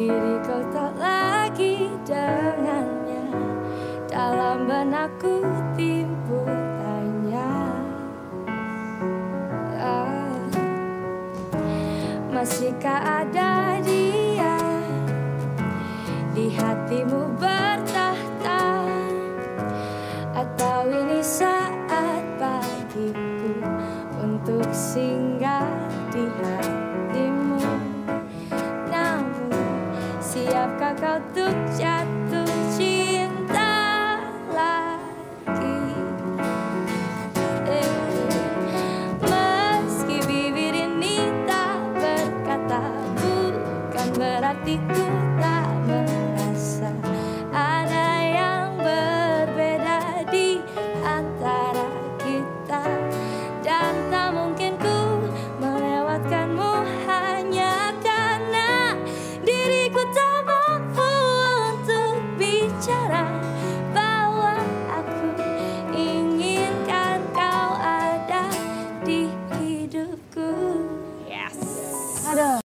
diri kau tak lagi dengannya. Dalam benakku timbul tanya. Ah, Masihkah ada dia? Di hatimu bertahta. Atau ini saat bagiku Untuk singgah? siapkah kau tuh jatuh cinta lagi? Eh, Meski bibir ini tak berkata bukan berarti ku tak merasa. Ada yang berbeda di antara ada.